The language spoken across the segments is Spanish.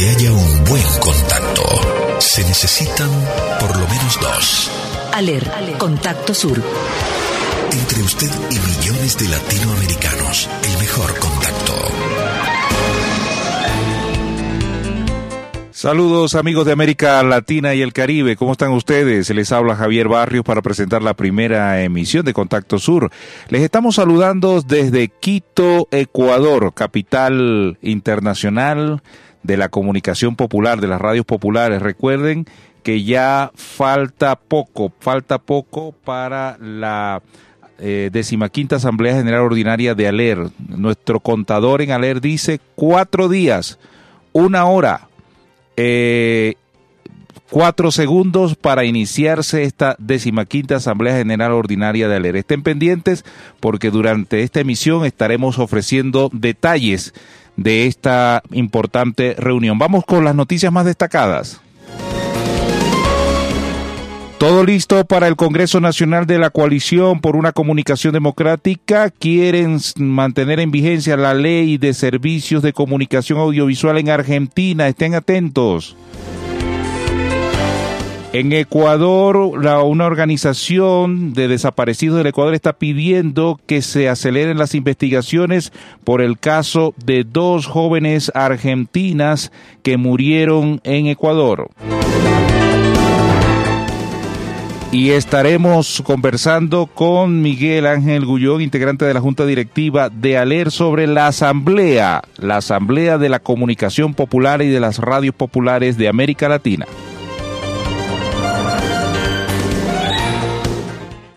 que haya un buen contacto, se necesitan por lo menos dos. Aler, Contacto Sur. Entre usted y millones de latinoamericanos, el mejor contacto. Saludos amigos de América Latina y el Caribe, ¿cómo están ustedes? Les habla Javier Barrios para presentar la primera emisión de Contacto Sur. Les estamos saludando desde Quito, Ecuador, capital internacional de la comunicación popular, de las radios populares. Recuerden que ya falta poco, falta poco para la eh, decimaquinta Asamblea General Ordinaria de ALER. Nuestro contador en ALER dice cuatro días, una hora eh, cuatro segundos para iniciarse esta decimaquinta Asamblea General Ordinaria de ALER. Estén pendientes porque durante esta emisión estaremos ofreciendo detalles de esta importante reunión. Vamos con las noticias más destacadas. Todo listo para el Congreso Nacional de la Coalición por una Comunicación Democrática. Quieren mantener en vigencia la ley de servicios de comunicación audiovisual en Argentina. Estén atentos. En Ecuador, una organización de desaparecidos del Ecuador está pidiendo que se aceleren las investigaciones por el caso de dos jóvenes argentinas que murieron en Ecuador y estaremos conversando con Miguel Ángel Gullón, integrante de la Junta Directiva de ALER, sobre la Asamblea, la Asamblea de la Comunicación Popular y de las Radios Populares de América Latina.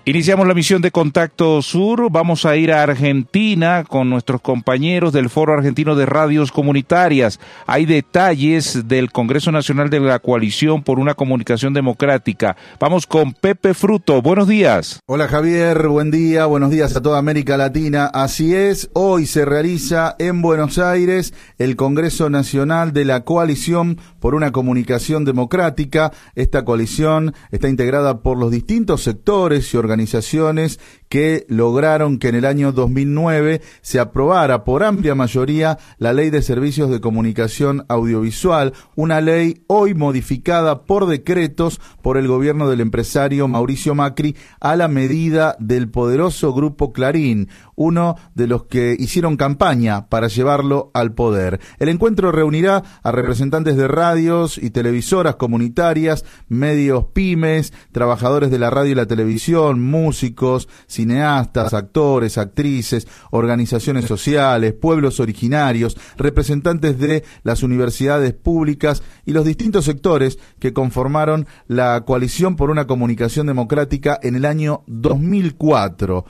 Iniciamos la misión de Contacto Sur. Vamos a ir a Argentina con nuestros compañeros del Foro Argentino de Radios Comunitarias. Hay detalles del Congreso Nacional de la Coalición por una Comunicación Democrática. Vamos con Pepe Fruto. Buenos días. Hola Javier, buen día. Buenos días a toda América Latina. Así es, hoy se realiza en Buenos Aires el Congreso Nacional de la Coalición por una Comunicación Democrática. Esta coalición está integrada por los distintos sectores y organizaciones organizaciones que lograron que en el año 2009 se aprobara por amplia mayoría la Ley de Servicios de Comunicación Audiovisual, una ley hoy modificada por decretos por el gobierno del empresario Mauricio Macri a la medida del poderoso grupo Clarín, uno de los que hicieron campaña para llevarlo al poder. El encuentro reunirá a representantes de radios y televisoras comunitarias, medios pymes, trabajadores de la radio y la televisión, músicos, cineastas, actores, actrices, organizaciones sociales, pueblos originarios, representantes de las universidades públicas y los distintos sectores que conformaron la coalición por una comunicación democrática en el año 2004.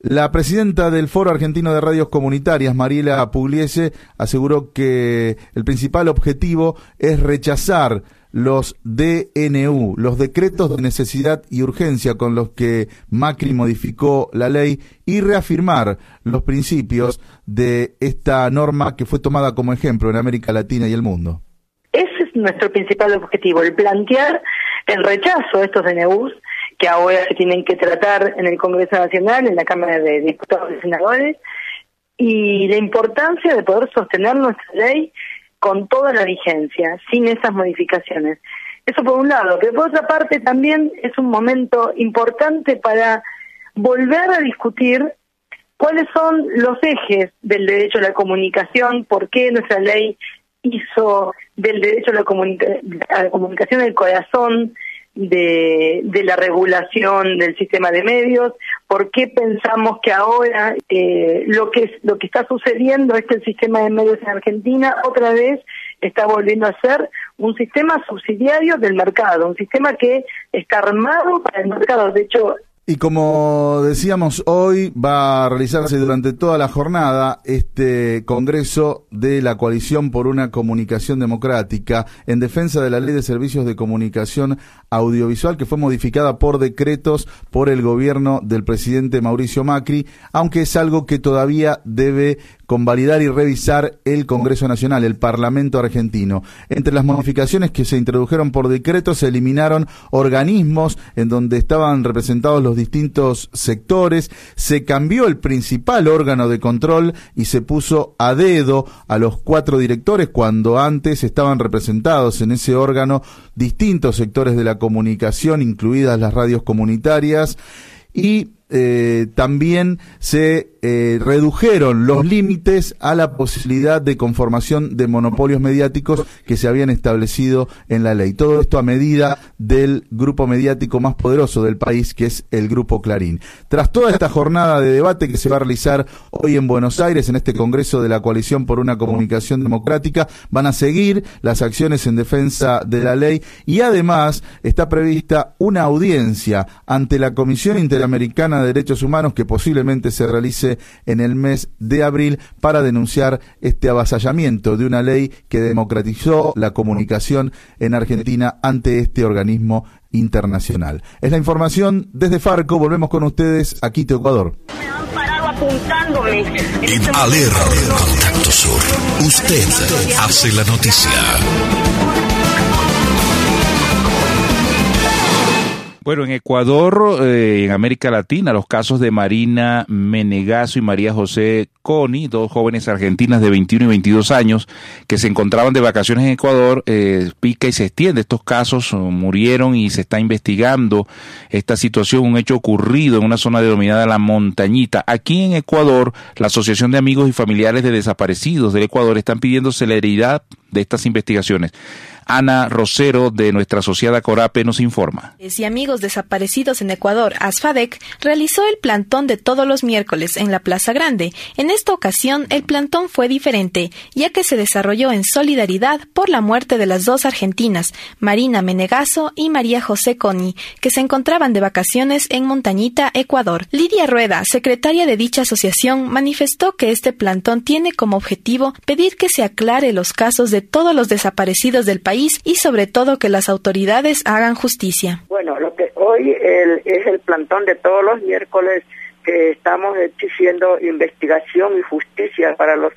La presidenta del Foro Argentino de Radios Comunitarias, Mariela Pugliese, aseguró que el principal objetivo es rechazar los DNU, los decretos de necesidad y urgencia con los que Macri modificó la ley y reafirmar los principios de esta norma que fue tomada como ejemplo en América Latina y el mundo. Ese es nuestro principal objetivo, el plantear el rechazo a estos DNUs que ahora se tienen que tratar en el Congreso Nacional, en la Cámara de Diputados y Senadores, y la importancia de poder sostener nuestra ley con toda la vigencia, sin esas modificaciones. Eso por un lado, pero por otra parte también es un momento importante para volver a discutir cuáles son los ejes del derecho a la comunicación, por qué nuestra ley hizo del derecho a la, a la comunicación el corazón de, de, la regulación del sistema de medios, por qué pensamos que ahora eh, lo que lo que está sucediendo es que el sistema de medios en Argentina otra vez está volviendo a ser un sistema subsidiario del mercado, un sistema que está armado para el mercado. De hecho, y como decíamos, hoy va a realizarse durante toda la jornada este Congreso de la Coalición por una Comunicación Democrática en defensa de la Ley de Servicios de Comunicación Audiovisual que fue modificada por decretos por el gobierno del presidente Mauricio Macri, aunque es algo que todavía debe convalidar y revisar el Congreso Nacional, el Parlamento argentino. Entre las modificaciones que se introdujeron por decreto se eliminaron organismos en donde estaban representados los los distintos sectores, se cambió el principal órgano de control y se puso a dedo a los cuatro directores cuando antes estaban representados en ese órgano distintos sectores de la comunicación, incluidas las radios comunitarias, y eh, también se eh, redujeron los límites a la posibilidad de conformación de monopolios mediáticos que se habían establecido en la ley. Todo esto a medida del grupo mediático más poderoso del país, que es el Grupo Clarín. Tras toda esta jornada de debate que se va a realizar hoy en Buenos Aires, en este Congreso de la Coalición por una Comunicación Democrática, van a seguir las acciones en defensa de la ley y además está prevista una audiencia ante la Comisión Interamericana de Derechos Humanos que posiblemente se realice en el mes de abril para denunciar este avasallamiento de una ley que democratizó la comunicación en Argentina ante este organismo internacional. Es la información desde Farco. Volvemos con ustedes a Quito, Ecuador. En Alerta, Contacto Sur, usted hace la noticia. Bueno, en Ecuador, eh, en América Latina, los casos de Marina Menegazo y María José Coni, dos jóvenes argentinas de 21 y 22 años que se encontraban de vacaciones en Ecuador, eh, pica y se extiende. Estos casos murieron y se está investigando esta situación, un hecho ocurrido en una zona denominada La Montañita. Aquí en Ecuador, la Asociación de Amigos y Familiares de Desaparecidos del Ecuador están pidiendo celeridad de estas investigaciones. Ana Rosero de nuestra asociada Corape nos informa. Y amigos desaparecidos en Ecuador, ASFADEC, realizó el plantón de todos los miércoles en la Plaza Grande. En esta ocasión, el plantón fue diferente, ya que se desarrolló en solidaridad por la muerte de las dos argentinas, Marina Menegazo y María José Coni, que se encontraban de vacaciones en Montañita, Ecuador. Lidia Rueda, secretaria de dicha asociación, manifestó que este plantón tiene como objetivo pedir que se aclare los casos de todos los desaparecidos del país y sobre todo que las autoridades hagan justicia. Bueno, lo que hoy es el plantón de todos los miércoles que estamos exigiendo investigación y justicia para los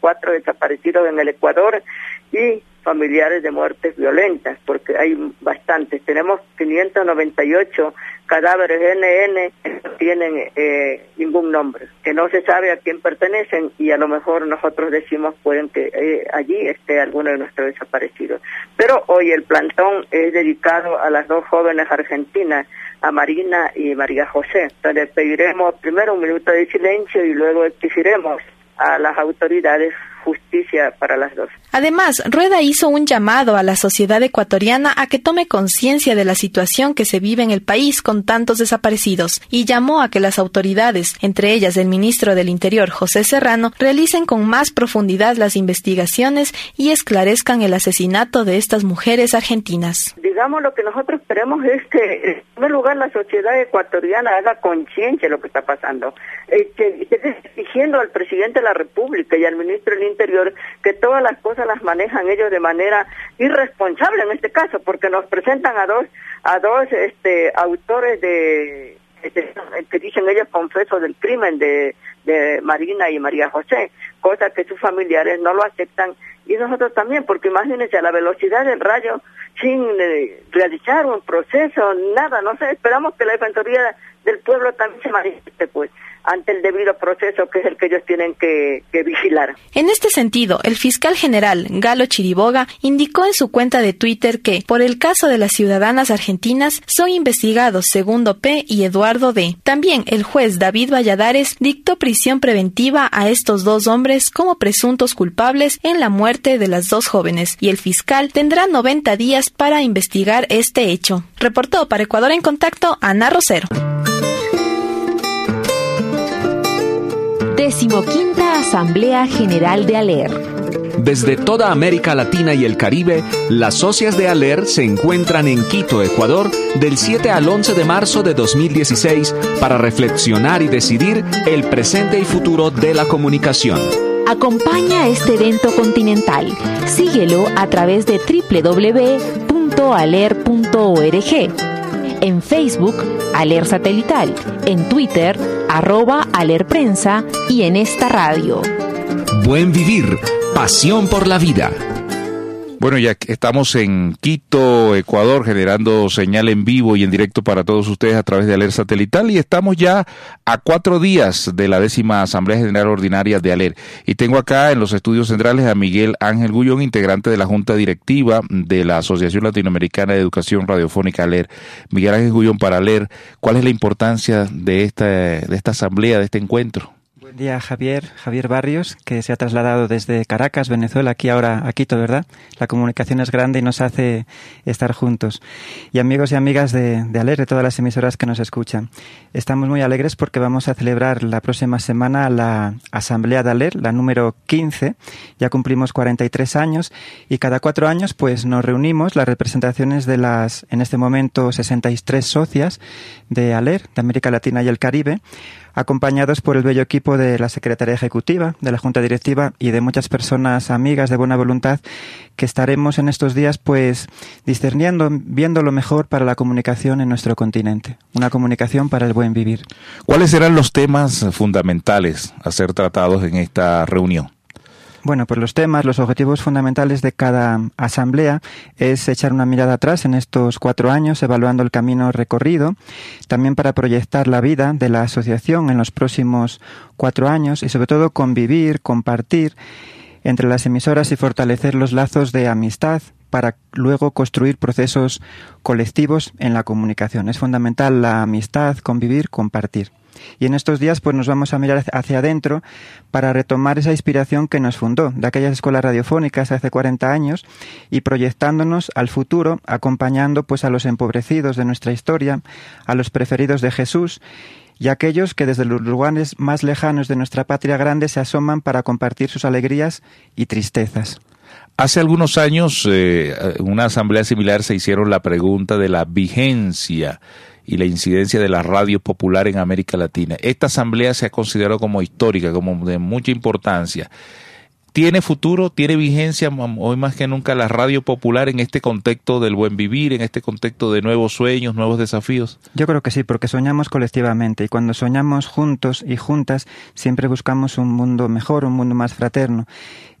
cuatro desaparecidos en el Ecuador y familiares de muertes violentas, porque hay bastantes. Tenemos 598 cadáveres NN que no tienen eh, ningún nombre, que no se sabe a quién pertenecen y a lo mejor nosotros decimos pueden que eh, allí esté alguno de nuestros desaparecidos. Pero hoy el plantón es dedicado a las dos jóvenes argentinas, a Marina y María José. Entonces pediremos primero un minuto de silencio y luego exigiremos a las autoridades justicia para las dos. Además, Rueda hizo un llamado a la sociedad ecuatoriana a que tome conciencia de la situación que se vive en el país con tantos desaparecidos y llamó a que las autoridades, entre ellas el ministro del Interior José Serrano, realicen con más profundidad las investigaciones y esclarezcan el asesinato de estas mujeres argentinas. Digamos, lo que nosotros queremos es que, en primer lugar, la sociedad ecuatoriana haga conciencia de lo que está pasando, eh, que esté exigiendo al presidente de la República y al ministro del Interior que todas las cosas las manejan ellos de manera irresponsable en este caso, porque nos presentan a dos a dos este autores de este, que dicen ellos confesos del crimen de, de Marina y María José, cosa que sus familiares no lo aceptan y nosotros también, porque imagínense a la velocidad del rayo sin eh, realizar un proceso, nada, no sé, esperamos que la Defensoría del Pueblo también se manifieste, pues ante el debido proceso que es el que ellos tienen que, vigilar. En este sentido, el fiscal general Galo Chiriboga indicó en su cuenta de Twitter que, por el caso de las ciudadanas argentinas, son investigados Segundo P y Eduardo D. También el juez David Valladares dictó prisión preventiva a estos dos hombres como presuntos culpables en la muerte de las dos jóvenes y el fiscal tendrá 90 días para investigar este hecho. Reportó para Ecuador en contacto Ana Rosero. Decimoquinta Asamblea General de ALER. Desde toda América Latina y el Caribe, las socias de ALER se encuentran en Quito, Ecuador, del 7 al 11 de marzo de 2016 para reflexionar y decidir el presente y futuro de la comunicación. Acompaña este evento continental. Síguelo a través de www.aler.org en Facebook, Aler Satelital, en Twitter, arroba Alerprensa y en esta radio. Buen vivir, pasión por la vida. Bueno, ya estamos en Quito, Ecuador, generando señal en vivo y en directo para todos ustedes a través de ALER Satelital y estamos ya a cuatro días de la décima Asamblea General Ordinaria de ALER. Y tengo acá en los estudios centrales a Miguel Ángel Gullón, integrante de la Junta Directiva de la Asociación Latinoamericana de Educación Radiofónica ALER. Miguel Ángel Gullón, para ALER, ¿cuál es la importancia de esta, de esta asamblea, de este encuentro? Buen día, Javier, Javier Barrios, que se ha trasladado desde Caracas, Venezuela, aquí ahora a Quito, ¿verdad? La comunicación es grande y nos hace estar juntos. Y amigos y amigas de, Aler, de todas las emisoras que nos escuchan. Estamos muy alegres porque vamos a celebrar la próxima semana la Asamblea de Aler, la número 15. Ya cumplimos 43 años y cada cuatro años pues nos reunimos las representaciones de las, en este momento, 63 socias de Aler, de América Latina y el Caribe, acompañados por el bello equipo de la Secretaría Ejecutiva, de la Junta Directiva y de muchas personas amigas de buena voluntad que estaremos en estos días pues discerniendo, viendo lo mejor para la comunicación en nuestro continente, una comunicación para el buen vivir. ¿Cuáles serán los temas fundamentales a ser tratados en esta reunión? Bueno, pues los temas, los objetivos fundamentales de cada asamblea es echar una mirada atrás en estos cuatro años, evaluando el camino recorrido, también para proyectar la vida de la asociación en los próximos cuatro años y sobre todo convivir, compartir entre las emisoras y fortalecer los lazos de amistad para luego construir procesos colectivos en la comunicación. Es fundamental la amistad, convivir, compartir. Y en estos días pues nos vamos a mirar hacia adentro para retomar esa inspiración que nos fundó de aquellas escuelas radiofónicas hace 40 años y proyectándonos al futuro, acompañando pues a los empobrecidos de nuestra historia, a los preferidos de Jesús y aquellos que desde los lugares más lejanos de nuestra patria grande se asoman para compartir sus alegrías y tristezas. Hace algunos años, eh, una asamblea similar se hicieron la pregunta de la vigencia y la incidencia de la radio popular en América Latina. Esta asamblea se ha considerado como histórica, como de mucha importancia. ¿Tiene futuro, tiene vigencia hoy más que nunca la radio popular en este contexto del buen vivir, en este contexto de nuevos sueños, nuevos desafíos? Yo creo que sí, porque soñamos colectivamente y cuando soñamos juntos y juntas siempre buscamos un mundo mejor, un mundo más fraterno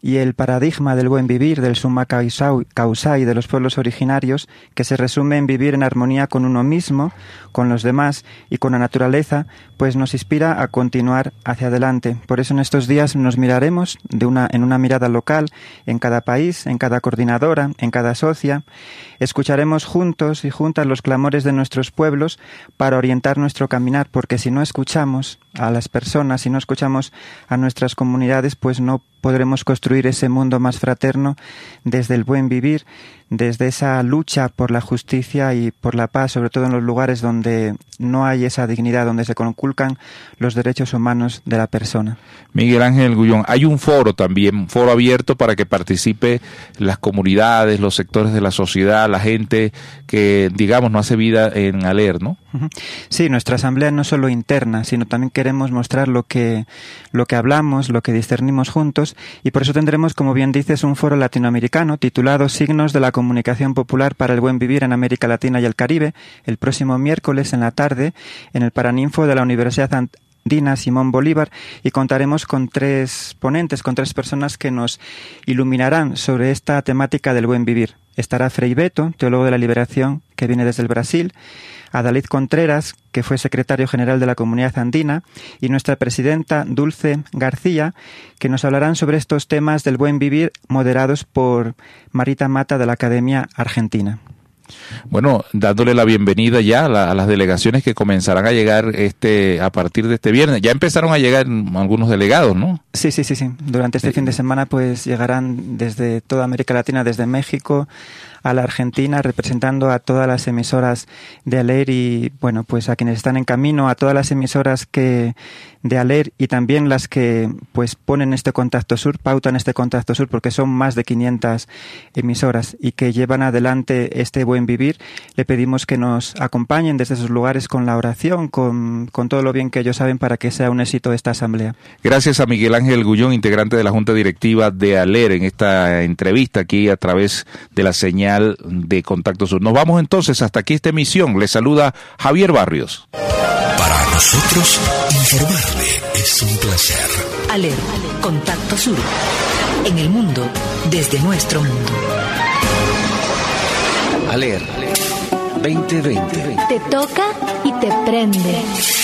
y el paradigma del buen vivir del summa causai de los pueblos originarios, que se resume en vivir en armonía con uno mismo, con los demás y con la naturaleza, pues nos inspira a continuar hacia adelante. Por eso en estos días nos miraremos en una mirada local, en cada país, en cada coordinadora, en cada socia. Escucharemos juntos y juntas los clamores de nuestros pueblos para orientar nuestro caminar, porque si no escuchamos a las personas, si no escuchamos a nuestras comunidades, pues no podremos construir ese mundo más fraterno desde el buen vivir, desde esa lucha por la justicia y por la paz, sobre todo en los lugares donde no hay esa dignidad, donde se conculcan los derechos humanos de la persona. Miguel Ángel Gullón, hay un foro también, un foro abierto para que participe las comunidades, los sectores de la sociedad, la gente que, digamos, no hace vida en Aler, ¿no? Sí, nuestra asamblea no solo interna, sino también queremos mostrar lo que, lo que hablamos, lo que discernimos juntos, y por eso tendremos, como bien dices, un foro latinoamericano titulado Signos de la Comunicación Popular para el Buen Vivir en América Latina y el Caribe, el próximo miércoles en la tarde en el Paraninfo de la Universidad Andina Simón Bolívar y contaremos con tres ponentes, con tres personas que nos iluminarán sobre esta temática del buen vivir. Estará Frei Beto, teólogo de la liberación, que viene desde el Brasil, Adalid Contreras, que fue secretario general de la Comunidad Andina, y nuestra presidenta Dulce García, que nos hablarán sobre estos temas del buen vivir moderados por Marita Mata de la Academia Argentina. Bueno, dándole la bienvenida ya a, las delegaciones que comenzarán a llegar este a partir de este viernes. Ya empezaron a llegar algunos delegados, ¿no? Sí, sí, sí, sí. Durante este fin de semana pues llegarán desde toda América Latina, desde México a la Argentina, representando a todas las emisoras de Aler y, bueno, pues a quienes están en camino, a todas las emisoras que de Aler y también las que pues ponen este contacto sur, pautan este contacto sur, porque son más de 500 emisoras y que llevan adelante este buen vivir. Le pedimos que nos acompañen desde esos lugares con la oración, con, con todo lo bien que ellos saben para que sea un éxito esta asamblea. Gracias a Miguel Ángel Gullón, integrante de la Junta Directiva de Aler, en esta entrevista aquí a través de la señal de Contacto Sur. Nos vamos entonces hasta aquí esta emisión. Le saluda Javier Barrios. Para nosotros, informarle es un placer. Aler, Contacto Sur. En el mundo, desde nuestro mundo. Aler 2020. Te toca y te prende.